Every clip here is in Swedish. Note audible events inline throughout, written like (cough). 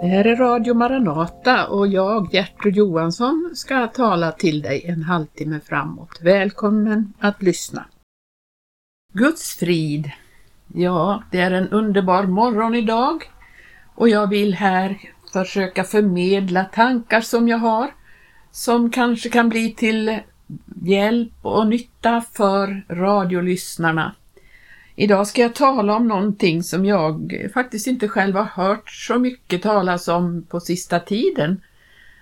Det här är Radio Maranata och jag, Gertrud Johansson, ska tala till dig en halvtimme framåt. Välkommen att lyssna. Guds frid. Ja, det är en underbar morgon idag och jag vill här försöka förmedla tankar som jag har som kanske kan bli till hjälp och nytta för radiolyssnarna. Idag ska jag tala om någonting som jag faktiskt inte själv har hört så mycket talas om på sista tiden.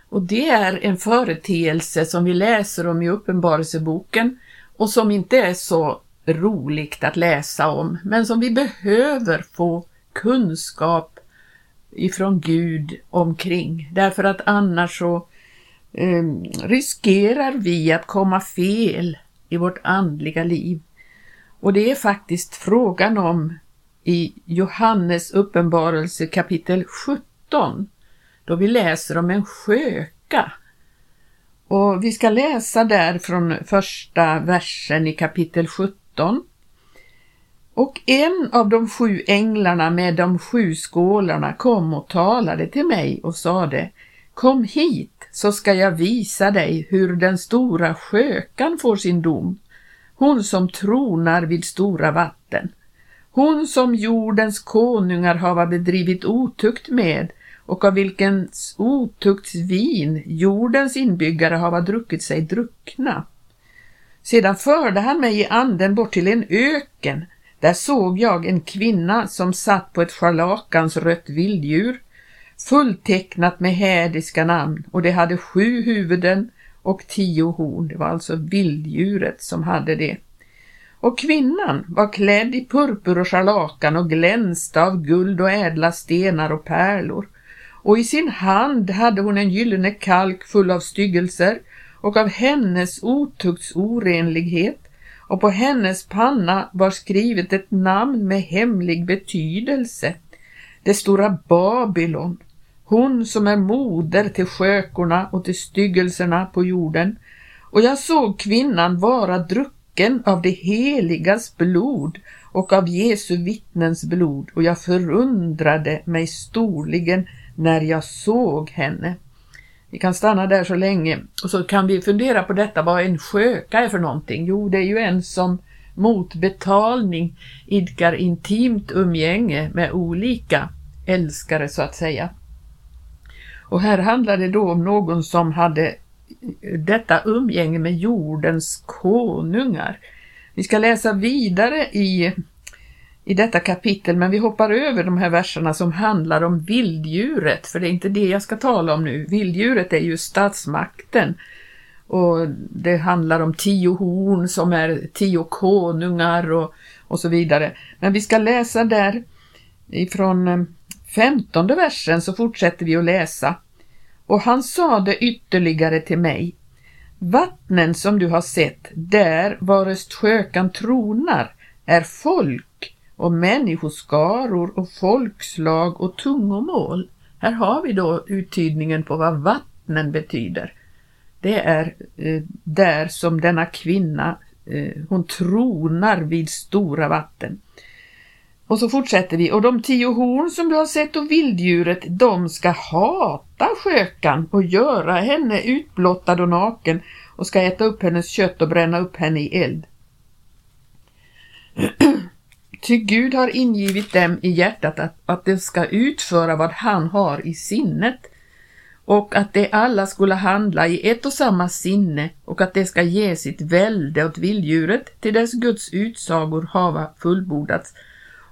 Och det är en företeelse som vi läser om i Uppenbarelseboken och som inte är så roligt att läsa om, men som vi behöver få kunskap ifrån Gud omkring. Därför att annars så eh, riskerar vi att komma fel i vårt andliga liv. Och det är faktiskt frågan om i Johannes uppenbarelse kapitel 17 då vi läser om en sköka. Och vi ska läsa där från första versen i kapitel 17. Och en av de sju änglarna med de sju skålarna kom och talade till mig och sade Kom hit så ska jag visa dig hur den stora skökan får sin dom hon som tronar vid stora vatten, hon som jordens konungar hava bedrivit otukt med och av vilkens otuktsvin jordens inbyggare hava druckit sig druckna. Sedan förde han mig i anden bort till en öken, där såg jag en kvinna som satt på ett scharlakans rött vilddjur, fulltecknat med hädiska namn och det hade sju huvuden och tio horn. Det var alltså vilddjuret som hade det. Och kvinnan var klädd i purpur och scharlakan och glänste av guld och ädla stenar och pärlor. Och i sin hand hade hon en gyllene kalk full av styggelser och av hennes otukts orenlighet och på hennes panna var skrivet ett namn med hemlig betydelse. Det stora Babylon, hon som är moder till skökorna och till styggelserna på jorden. Och jag såg kvinnan vara drucken av det heligas blod och av Jesu vittnens blod och jag förundrade mig storligen när jag såg henne. Vi kan stanna där så länge och så kan vi fundera på detta, vad en sköka är för någonting. Jo, det är ju en som mot betalning idkar intimt umgänge med olika älskare så att säga. Och här handlar det då om någon som hade detta umgänge med jordens konungar. Vi ska läsa vidare i, i detta kapitel men vi hoppar över de här verserna som handlar om vilddjuret för det är inte det jag ska tala om nu. Vilddjuret är ju statsmakten och det handlar om tio horn som är tio konungar och, och så vidare. Men vi ska läsa där ifrån eh, femtonde versen så fortsätter vi att läsa. Och han sade ytterligare till mig, Vattnen som du har sett, där varest skökan tronar, är folk och människoskaror och folkslag och tungomål. Här har vi då uttydningen på vad vattnen betyder. Det är eh, där som denna kvinna, eh, hon tronar vid stora vatten. Och så fortsätter vi. Och de tio horn som du har sett och vilddjuret, de ska hata skökan och göra henne utblottad och naken och ska äta upp hennes kött och bränna upp henne i eld. (clears throat) Ty Gud har ingivit dem i hjärtat att, att de ska utföra vad han har i sinnet och att de alla skulle handla i ett och samma sinne och att de ska ge sitt välde åt vilddjuret till dess Guds utsagor hava fullbordats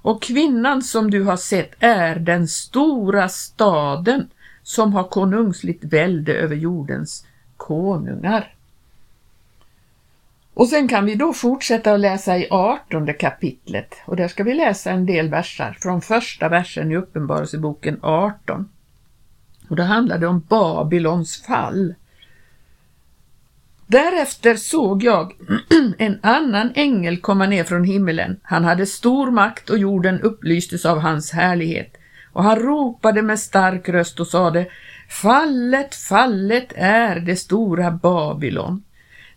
och kvinnan som du har sett är den stora staden som har konungsligt välde över jordens konungar. Och sen kan vi då fortsätta att läsa i 18 kapitlet och där ska vi läsa en del versar från första versen i Uppenbarelseboken 18. Och då handlar det om Babylons fall. Därefter såg jag (clears throat) en annan ängel komma ner från himmelen. Han hade stor makt och jorden upplystes av hans härlighet. Och han ropade med stark röst och sade Fallet, fallet är det stora Babylon.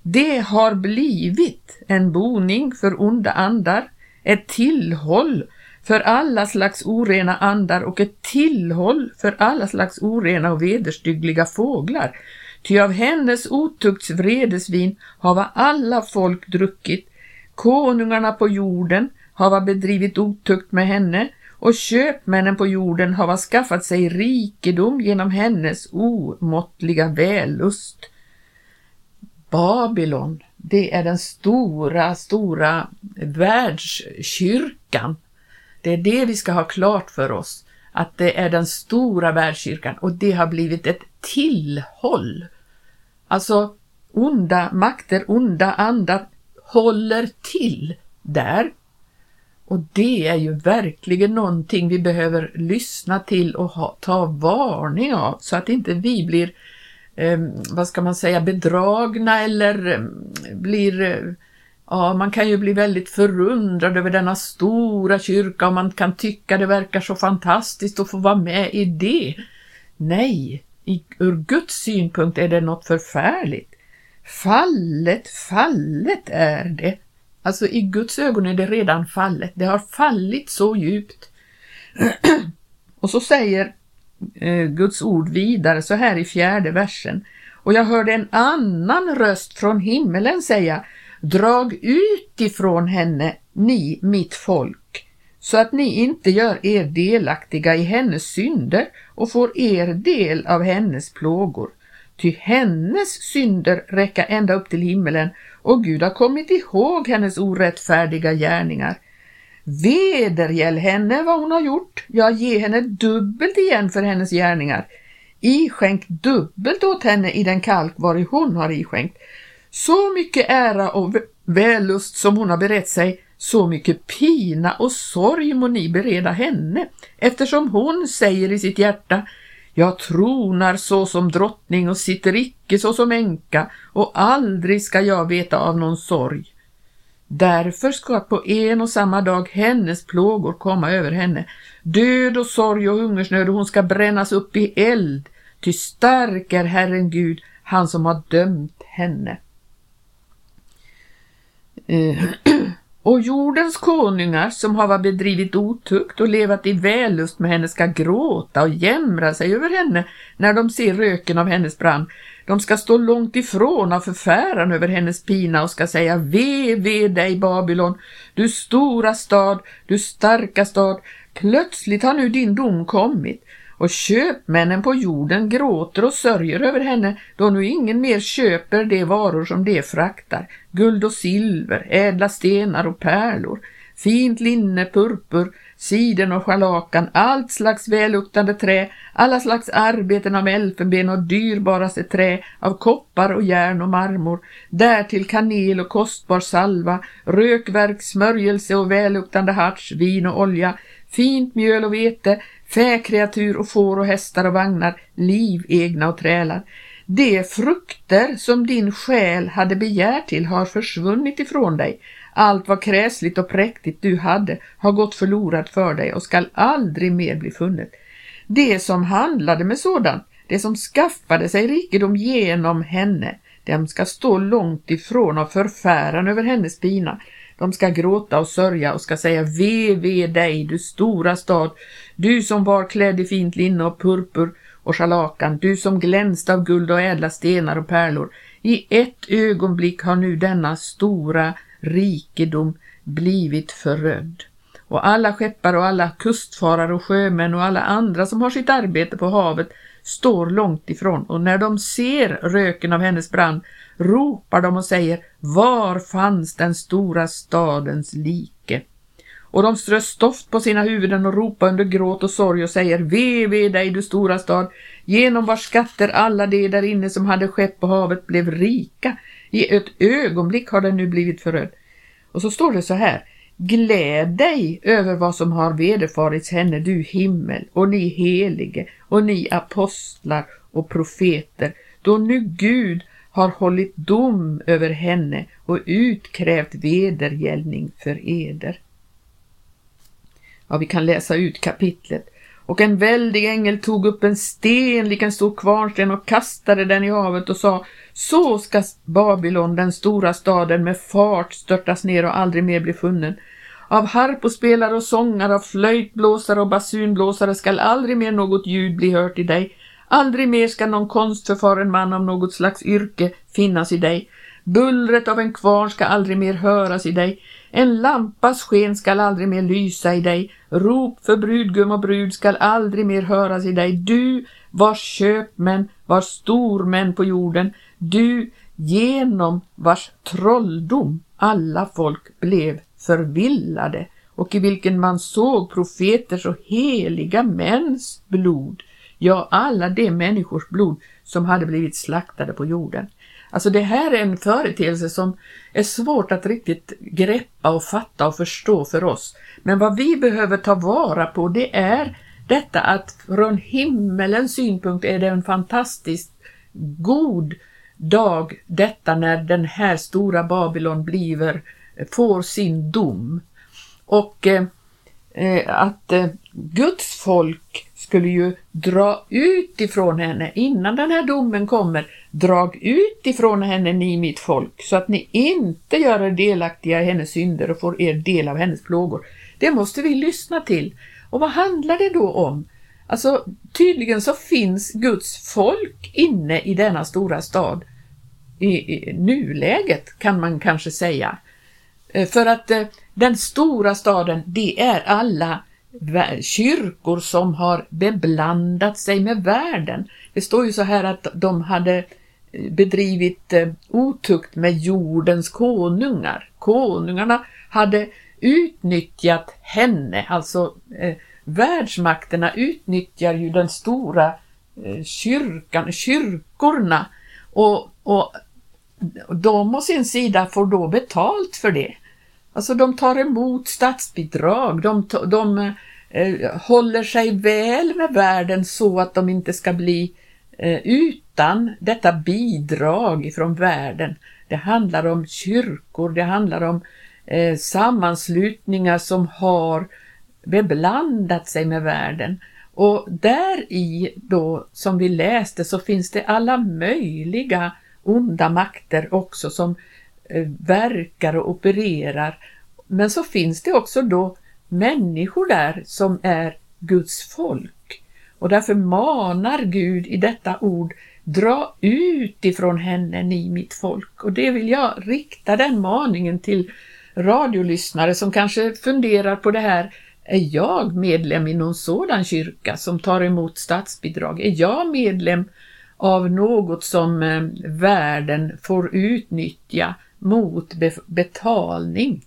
Det har blivit en boning för onda andar, ett tillhåll för alla slags orena andar och ett tillhåll för alla slags orena och vederstyggliga fåglar. Ty av hennes otukts vredesvin hava alla folk druckit, konungarna på jorden hava bedrivit otukt med henne och köpmännen på jorden hava skaffat sig rikedom genom hennes omåttliga vällust. Babylon, det är den stora, stora världskyrkan. Det är det vi ska ha klart för oss, att det är den stora världskyrkan och det har blivit ett tillhåll. Alltså onda makter, onda andar håller till där. Och det är ju verkligen någonting vi behöver lyssna till och ha, ta varning av så att inte vi blir eh, vad ska man säga, bedragna eller eh, blir eh, Ja, man kan ju bli väldigt förundrad över denna stora kyrka och man kan tycka det verkar så fantastiskt att få vara med i det. Nej, i, ur Guds synpunkt är det något förfärligt. Fallet, fallet är det. Alltså i Guds ögon är det redan fallet. Det har fallit så djupt. (clears throat) och så säger eh, Guds ord vidare så här i fjärde versen. Och jag hörde en annan röst från himmelen säga Drag ut ifrån henne, ni mitt folk, så att ni inte gör er delaktiga i hennes synder och får er del av hennes plågor. Ty hennes synder räcka ända upp till himmelen och Gud har kommit ihåg hennes orättfärdiga gärningar. Vedergäll henne vad hon har gjort, ja, ge henne dubbelt igen för hennes gärningar. Iskänk dubbelt åt henne i den kalk vari hon har iskänkt. Så mycket ära och vällust som hon har berett sig, så mycket pina och sorg må ni bereda henne, eftersom hon säger i sitt hjärta jag tronar så som drottning och sitter icke så som änka och aldrig ska jag veta av någon sorg. Därför ska på en och samma dag hennes plågor komma över henne, död och sorg och hungersnöd och hon ska brännas upp i eld, ty stark är Herren Gud, han som har dömt henne. Eh, (clears throat) och jordens konungar som hava bedrivit otukt och levat i vällust med henne ska gråta och jämra sig över henne när de ser röken av hennes brand. De ska stå långt ifrån av förfäran över hennes pina och ska säga ve, ve dig Babylon, du stora stad, du starka stad, plötsligt har nu din dom kommit och köpmännen på jorden gråter och sörjer över henne då nu ingen mer köper de varor som de fraktar, guld och silver, ädla stenar och pärlor, fint linne, purpur, siden och scharlakan, allt slags välluktande trä, alla slags arbeten av elfenben och dyrbaraste trä, av koppar och järn och marmor, därtill kanel och kostbar salva, rökverk, smörjelse och välluktande harts, vin och olja, fint mjöl och vete, fäkreatur och får och hästar och vagnar, liv egna och trälar. De frukter som din själ hade begärt till har försvunnit ifrån dig. Allt vad kräsligt och präktigt du hade har gått förlorat för dig och skall aldrig mer bli funnet. Det som handlade med sådant, det som skaffade sig rikedom genom henne, dem ska stå långt ifrån av förfäran över hennes pina. De ska gråta och sörja och ska säga ve, ve dig, du stora stad, du som var klädd i fint linne och purpur och scharlakan, du som glänste av guld och ädla stenar och pärlor. I ett ögonblick har nu denna stora rikedom blivit förödd. Och alla skeppare och alla kustfarare och sjömän och alla andra som har sitt arbete på havet står långt ifrån och när de ser röken av hennes brand ropar de och säger Var fanns den stora stadens like? Och de strö stoft på sina huvuden och ropar under gråt och sorg och säger Ve, ve dig du stora stad, genom vars skatter alla de där inne som hade skepp på havet blev rika. I ett ögonblick har den nu blivit förödd. Och så står det så här Gläd dig över vad som har vederfarits henne, du himmel, och ni helige, och ni apostlar och profeter, då nu Gud har hållit dom över henne och utkrävt vedergällning för eder. Ja, vi kan läsa ut kapitlet. Och en väldig ängel tog upp en sten, lik en stor kvarnsten och kastade den i havet och sa Så ska Babylon, den stora staden, med fart störtas ner och aldrig mer bli funnen. Av harpospelare och sångare, av flöjtblåsare och basunblåsare skall aldrig mer något ljud bli hört i dig. Aldrig mer ska någon konstförfaren man av något slags yrke finnas i dig. Bullret av en kvarn ska aldrig mer höras i dig. En lampas sken skall aldrig mer lysa i dig. Rop för brudgum och brud skall aldrig mer höras i dig. Du vars köpmän, var stormän på jorden. Du genom vars trolldom alla folk blev förvillade och i vilken man såg profeters och heliga mäns blod, ja alla de människors blod som hade blivit slaktade på jorden. Alltså det här är en företeelse som är svårt att riktigt greppa och fatta och förstå för oss. Men vad vi behöver ta vara på det är detta att från himmelens synpunkt är det en fantastiskt god dag detta när den här stora Babylon bliver, eh, får sin dom. Och eh, eh, att eh, Guds folk skulle ju dra ut ifrån henne innan den här domen kommer. Drag ut ifrån henne ni mitt folk så att ni inte gör er delaktiga i hennes synder och får er del av hennes plågor. Det måste vi lyssna till. Och vad handlar det då om? Alltså tydligen så finns Guds folk inne i denna stora stad i, i nuläget kan man kanske säga. Eh, för att eh, den stora staden, det är alla kyrkor som har beblandat sig med världen. Det står ju så här att de hade eh, bedrivit eh, otukt med jordens konungar. Konungarna hade utnyttjat henne, alltså eh, världsmakterna utnyttjar ju den stora eh, kyrkan, kyrkorna och, och de å sin sida får då betalt för det. Alltså de tar emot statsbidrag, de, de eh, håller sig väl med världen så att de inte ska bli eh, utan detta bidrag från världen. Det handlar om kyrkor, det handlar om eh, sammanslutningar som har beblandat sig med världen. Och där i då, som vi läste, så finns det alla möjliga onda makter också som eh, Eh, verkar och opererar. Men så finns det också då människor där som är Guds folk. Och därför manar Gud i detta ord Dra ut ifrån henne, ni mitt folk. Och det vill jag rikta den maningen till radiolyssnare som kanske funderar på det här. Är jag medlem i någon sådan kyrka som tar emot statsbidrag? Är jag medlem av något som eh, världen får utnyttja mot betalning.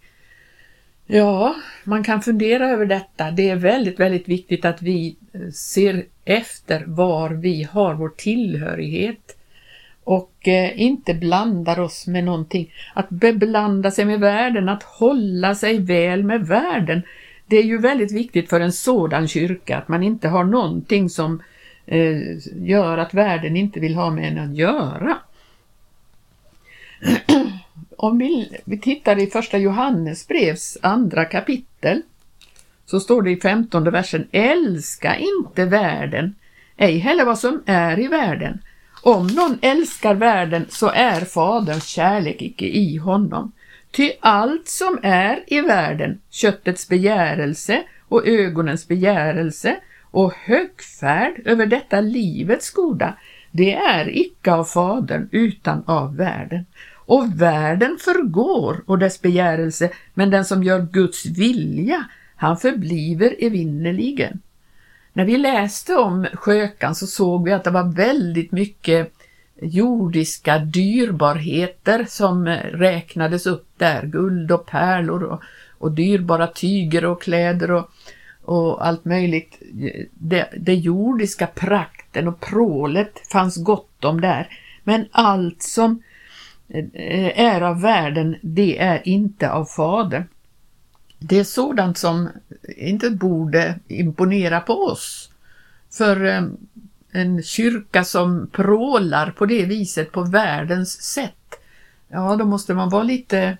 Ja, man kan fundera över detta. Det är väldigt, väldigt viktigt att vi eh, ser efter var vi har vår tillhörighet och eh, inte blandar oss med någonting. Att beblanda sig med världen, att hålla sig väl med världen. Det är ju väldigt viktigt för en sådan kyrka att man inte har någonting som eh, gör att världen inte vill ha med en att göra. (clears throat) Om vi, vi tittar i första Johannesbrevs andra kapitel så står det i femtonde versen Älska inte världen, ej heller vad som är i världen. Om någon älskar världen så är Faderns kärlek icke i honom. Ty allt som är i världen, köttets begärelse och ögonens begärelse och högfärd över detta livets goda, det är icke av Fadern utan av världen. Och världen förgår och dess begärelse, men den som gör Guds vilja, han förbliver evinnerligen. När vi läste om skökan så såg vi att det var väldigt mycket jordiska dyrbarheter som räknades upp där, guld och pärlor och, och dyrbara tyger och kläder och och allt möjligt. Det, det jordiska prakten och prålet fanns gott om där. Men allt som eh, Eh, är av världen, det är inte av Fadern. Det är sådant som inte borde imponera på oss. För eh, en kyrka som prålar på det viset på världens sätt, ja då måste man vara lite,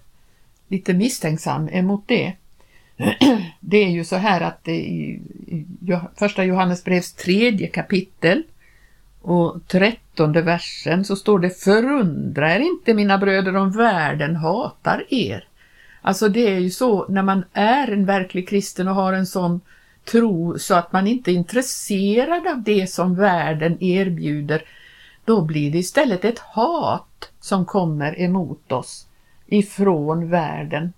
lite misstänksam emot det. (clears throat) det är ju så här att i första Johannesbrevs tredje kapitel och trettonde versen så står det Förundra er inte mina bröder om världen hatar er. Alltså det är ju så när man är en verklig kristen och har en sån tro så att man inte är intresserad av det som världen erbjuder, då blir det istället ett hat som kommer emot oss ifrån världen.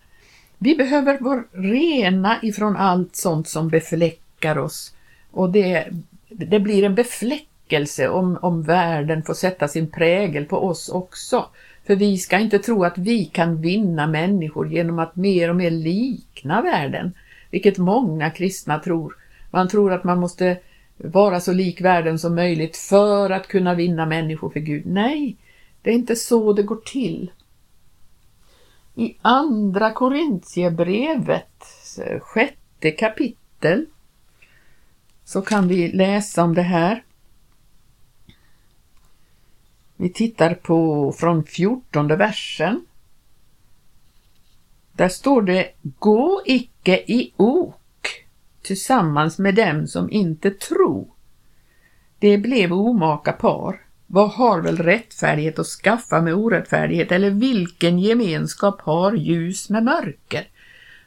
Vi behöver vara rena ifrån allt sånt som befläckar oss och det, det blir en befläckning väckelse, om, om världen får sätta sin prägel på oss också. För vi ska inte tro att vi kan vinna människor genom att mer och mer likna världen, vilket många kristna tror. Man tror att man måste vara så lik världen som möjligt för att kunna vinna människor för Gud. Nej, det är inte så det går till. I andra Korintierbrevet, sjätte kapitel, så kan vi läsa om det här. Vi tittar på från fjortonde versen. Där står det Gå icke i ok tillsammans med dem som inte tro. Det blev omaka par. Vad har väl rättfärdighet att skaffa med orättfärdighet eller vilken gemenskap har ljus med mörker?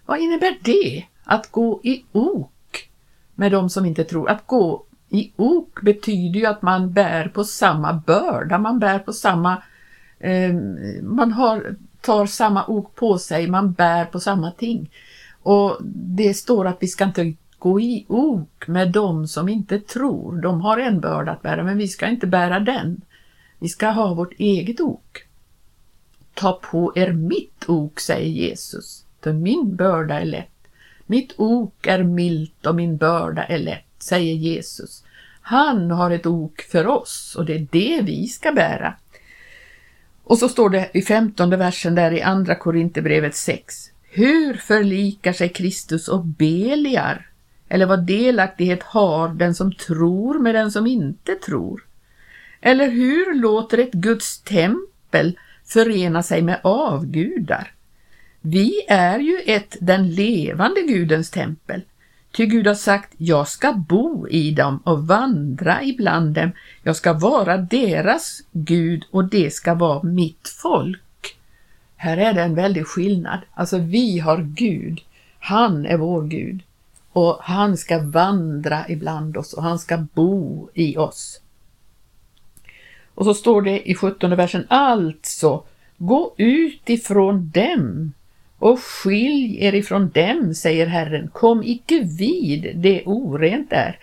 Vad innebär det att gå i ok med dem som inte tror? Att gå i ok betyder ju att man bär på samma börda, man bär på samma, eh, man har, tar samma ok på sig, man bär på samma ting. Och det står att vi ska inte gå i ok med dem som inte tror. De har en börda att bära, men vi ska inte bära den. Vi ska ha vårt eget ok. Ta på er mitt ok, säger Jesus, för min börda är lätt. Mitt ok är milt och min börda är lätt, säger Jesus. Han har ett ok för oss och det är det vi ska bära. Och så står det i femtonde versen där i andra Korinthierbrevet 6. Hur förlikar sig Kristus och Beliar? Eller vad delaktighet har den som tror med den som inte tror? Eller hur låter ett Guds tempel förena sig med avgudar? Vi är ju ett den levande Gudens tempel. Ty Gud har sagt, jag ska bo i dem och vandra ibland dem. Jag ska vara deras Gud och det ska vara mitt folk. Här är det en väldig skillnad. Alltså vi har Gud. Han är vår Gud. Och han ska vandra ibland oss och han ska bo i oss. Och så står det i 17 versen, alltså, gå ut ifrån dem och skilj er ifrån dem, säger Herren, kom icke vid det orent är.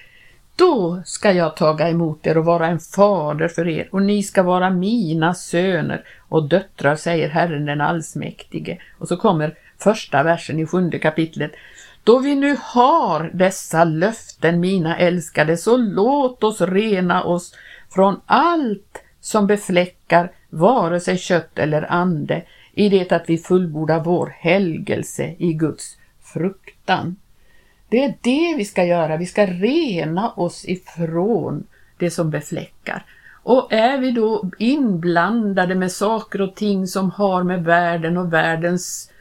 Då ska jag taga emot er och vara en fader för er och ni ska vara mina söner och döttrar, säger Herren den allsmäktige. Och så kommer första versen i sjunde kapitlet. Då vi nu har dessa löften, mina älskade, så låt oss rena oss från allt som befläckar vare sig kött eller ande i det att vi fullbordar vår helgelse i Guds fruktan. Det är det vi ska göra, vi ska rena oss ifrån det som befläckar. Och är vi då inblandade med saker och ting som har med världen och världens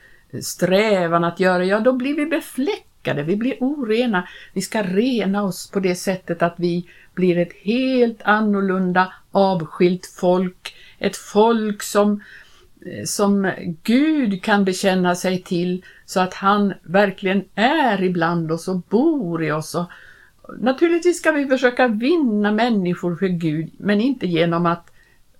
strävan att göra, ja då blir vi befläckade, vi blir orena. Vi ska rena oss på det sättet att vi blir ett helt annorlunda avskilt folk, ett folk som som Gud kan bekänna sig till så att han verkligen är ibland oss och bor i oss. Och naturligtvis ska vi försöka vinna människor för Gud men inte genom att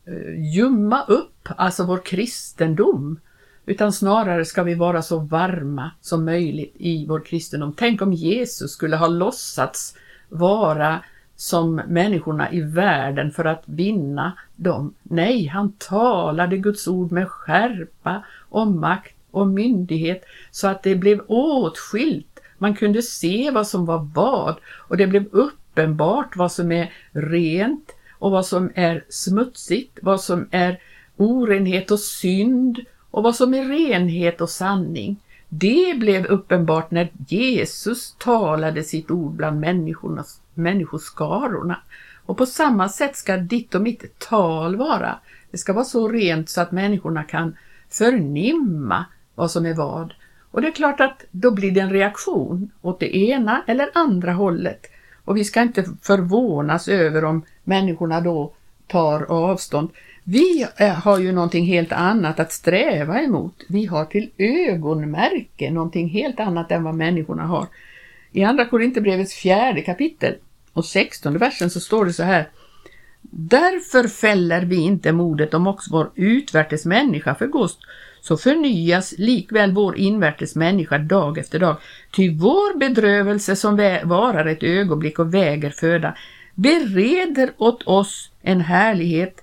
eh, ljumma upp alltså vår kristendom utan snarare ska vi vara så varma som möjligt i vår kristendom. Tänk om Jesus skulle ha låtsats vara som människorna i världen för att vinna dem. Nej, han talade Guds ord med skärpa och makt och myndighet så att det blev åtskilt. Man kunde se vad som var vad och det blev uppenbart vad som är rent och vad som är smutsigt, vad som är orenhet och synd och vad som är renhet och sanning. Det blev uppenbart när Jesus talade sitt ord bland människornas människoskarorna. Och på samma sätt ska ditt och mitt tal vara. Det ska vara så rent så att människorna kan förnimma vad som är vad. Och det är klart att då blir det en reaktion åt det ena eller andra hållet. Och vi ska inte förvånas över om människorna då tar avstånd. Vi har ju någonting helt annat att sträva emot. Vi har till ögonmärke någonting helt annat än vad människorna har. I Andra Korinthierbrevets fjärde kapitel och sextonde versen så står det så här. Därför fäller vi inte modet om också vår utvärtes människa förgås, så förnyas likväl vår invärtes människa dag efter dag. Ty vår bedrövelse som varar ett ögonblick och väger föda bereder åt oss en härlighet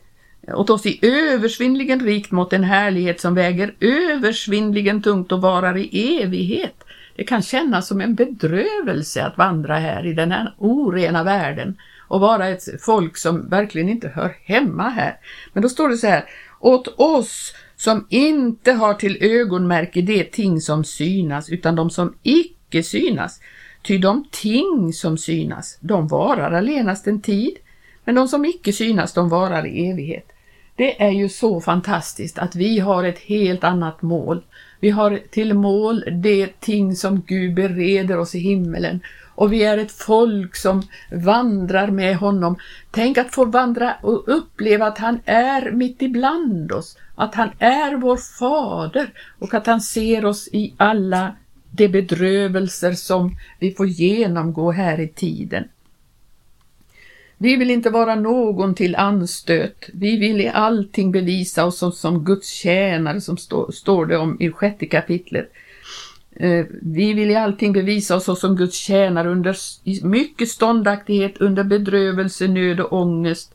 åt oss i översvinnligen rikt mot en härlighet som väger översvinnligen tungt och varar i evighet. Det kan kännas som en bedrövelse att vandra här i den här orena världen och vara ett folk som verkligen inte hör hemma här. Men då står det så här, åt oss som inte har till ögonmärke de ting som synas utan de som icke synas. Ty de ting som synas, de varar allenast en tid, men de som icke synas, de varar i evighet. Det är ju så fantastiskt att vi har ett helt annat mål. Vi har till mål det ting som Gud bereder oss i himmelen och vi är ett folk som vandrar med honom. Tänk att få vandra och uppleva att han är mitt ibland oss, att han är vår fader och att han ser oss i alla de bedrövelser som vi får genomgå här i tiden. Vi vill inte vara någon till anstöt. Vi vill i allting bevisa oss som Guds tjänare, som stå, står det om i sjätte kapitlet. Eh, vi vill i allting bevisa oss som Guds tjänare under mycket ståndaktighet, under bedrövelse, nöd och ångest,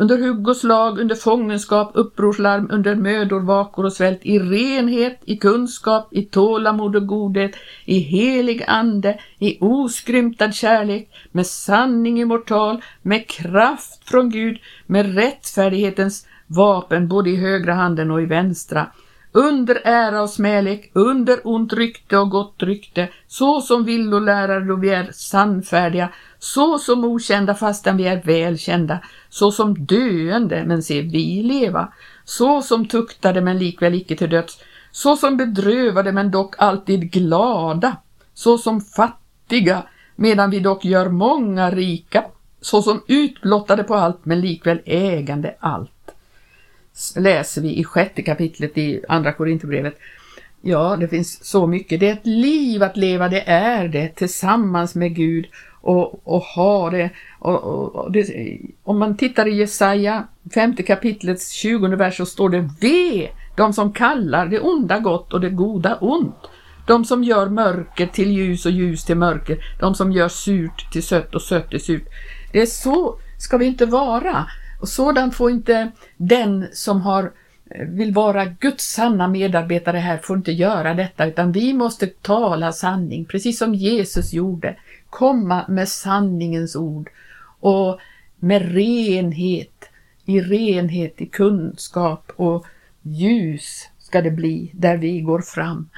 under hugg och slag, under fångenskap, upprorslarm, under mödor, vakor och svält, i renhet, i kunskap, i tålamod och godhet, i helig ande, i oskrymtad kärlek, med sanning immortal, med kraft från Gud, med rättfärdighetens vapen både i högra handen och i vänstra, under ära och smälek, under ont rykte och gott rykte, så som villolärare då vi är sannfärdiga, så som okända fastän vi är välkända, så som döende men se vi leva, så som tuktade men likväl icke till döds, så som bedrövade men dock alltid glada, så som fattiga medan vi dock gör många rika, så som utblottade på allt men likväl ägande allt läser vi i sjätte kapitlet i Andra Korinthierbrevet. Ja, det finns så mycket. Det är ett liv att leva, det är det, tillsammans med Gud och, och ha det. Och, och, och det. Om man tittar i Jesaja, femte kapitlets tjugonde vers, så står det Ve de som kallar det onda gott och det goda ont. De som gör mörker till ljus och ljus till mörker. De som gör surt till sött och sött till surt. Det är så ska vi inte vara. Och sådant får inte den som har, eh, vill vara Guds sanna medarbetare här, får inte göra detta, utan vi måste tala sanning, precis som Jesus gjorde. Komma med sanningens ord och med renhet, i renhet, i kunskap och ljus ska det bli där vi går fram.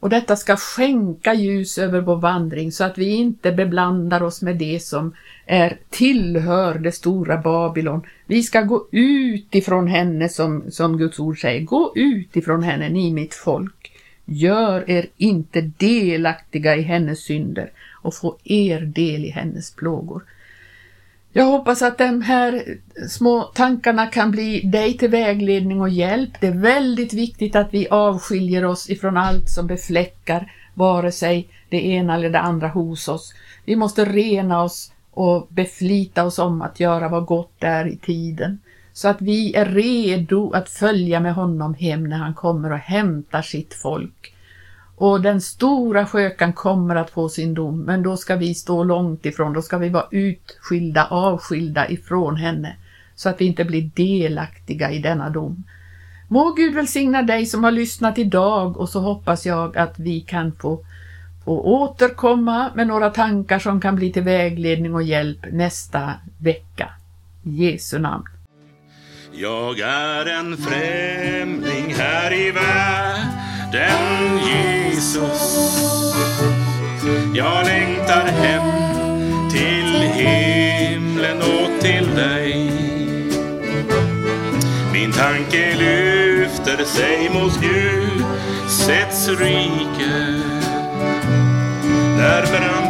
Och detta ska skänka ljus över vår vandring så att vi inte beblandar oss med det som är tillhör det stora Babylon. Vi ska gå ut ifrån henne som, som Guds ord säger. Gå ut ifrån henne, ni mitt folk. Gör er inte delaktiga i hennes synder och få er del i hennes plågor. Jag hoppas att de här små tankarna kan bli dig till vägledning och hjälp. Det är väldigt viktigt att vi avskiljer oss ifrån allt som befläckar vare sig det ena eller det andra hos oss. Vi måste rena oss och beflita oss om att göra vad gott är i tiden så att vi är redo att följa med honom hem när han kommer och hämtar sitt folk. Och den stora skökan kommer att få sin dom, men då ska vi stå långt ifrån, då ska vi vara utskilda, avskilda ifrån henne, så att vi inte blir delaktiga i denna dom. Må Gud välsigna dig som har lyssnat idag och så hoppas jag att vi kan få, och återkomma med några tankar som kan bli till vägledning och hjälp nästa vecka. I Jesu namn. Jag är en främling här i världen Jesus. Jag längtar hem till himlen och till dig. Min tanke lyfter sig mot Gud, sätts rike. Där brann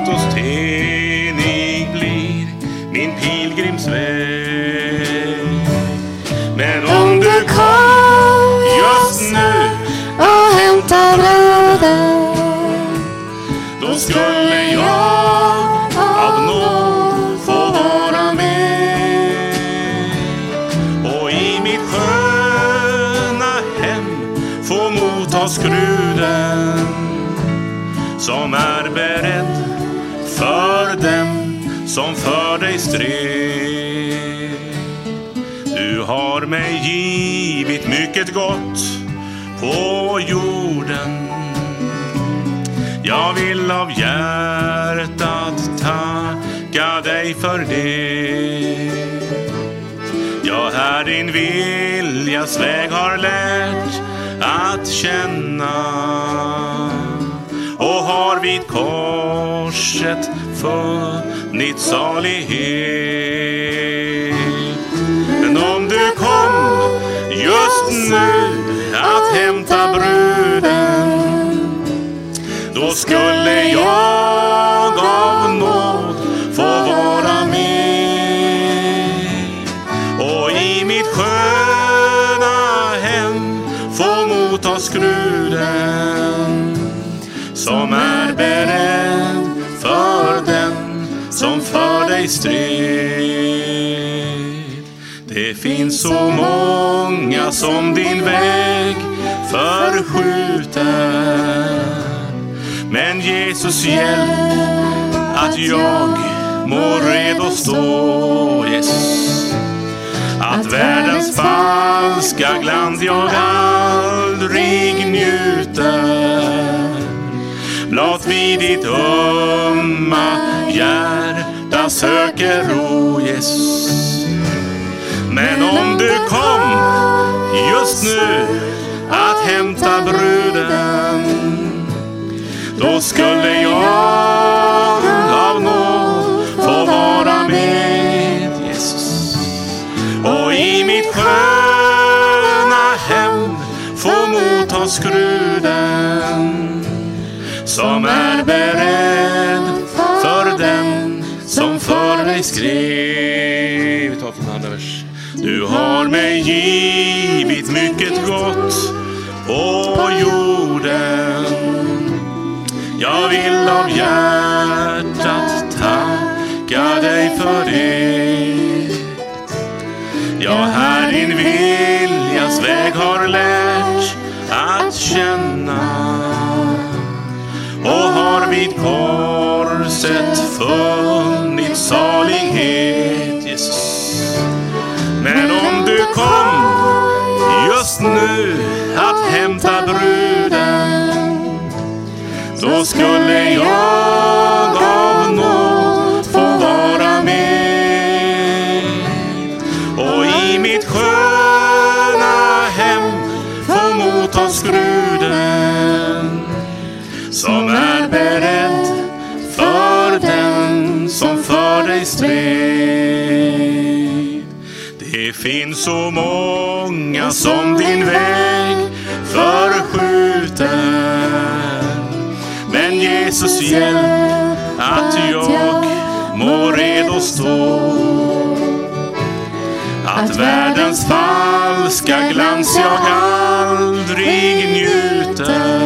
som för dig stred. Du har mig givit mycket gott på jorden. Jag vill av hjärtat tacka dig för det. Jag här din viljas väg har lärt att känna och har vid korset funnit salighet. Men om du kom just nu att hämta bruden då skulle jag som för dig stred. Det finns så många som din väg förskjuter men Jesus hjälp att jag må redo stå yes. Att världens falska glans jag aldrig njuter blott vid ditt ömma hjärta söker ro Jesus. Men om du kom just nu att hämta bruden då skulle jag av nåd få vara med Jesus och i mitt sköna hem få motta skruden som är beredd mig skrev. Vi tar från andra vers. Du har mig givit mycket gott på jorden jag vill av hjärtat tacka dig för det. Jag här din viljas väg har lärt att känna och har vid korset funnit salighet. Jesus. Men om du kom just nu att hämta bruden då skulle jag av nåd få vara med och i mitt sköna hem få motta skruden Det finns så många som din väg förskjuter. Men Jesus hjälp att jag må redo stå. Att världens falska glans jag aldrig njuter.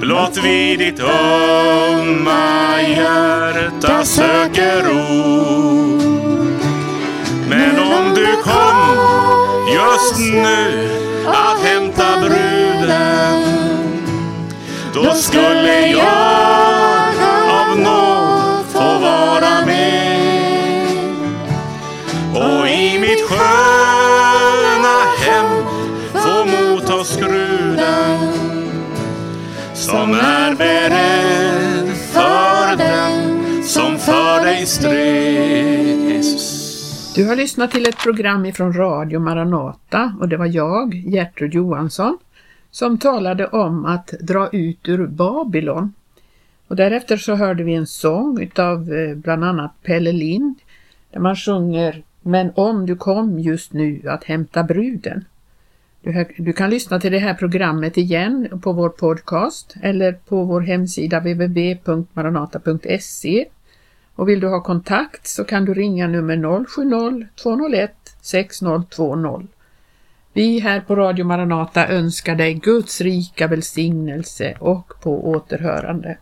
Blott vid ditt ömma hjärta söker ro. Men om du kom just nu att hämta bruden då skulle jag av nåd få vara med och i mitt sköna hem få motta skruden som är beredd för den som för dig stred. Jesus. Du har lyssnat till ett program ifrån Radio Maranata och det var jag, Gertrud Johansson, som talade om att dra ut ur Babylon. Och därefter så hörde vi en sång utav eh, bland annat Pelle Lind där man sjunger Men om du kom just nu att hämta bruden. Du, hör- du kan lyssna till det här programmet igen på vår podcast eller på vår hemsida www.maranata.se och vill du ha kontakt så kan du ringa nummer 070-201 6020. Vi här på Radio Maranata önskar dig Guds rika välsignelse och på återhörande.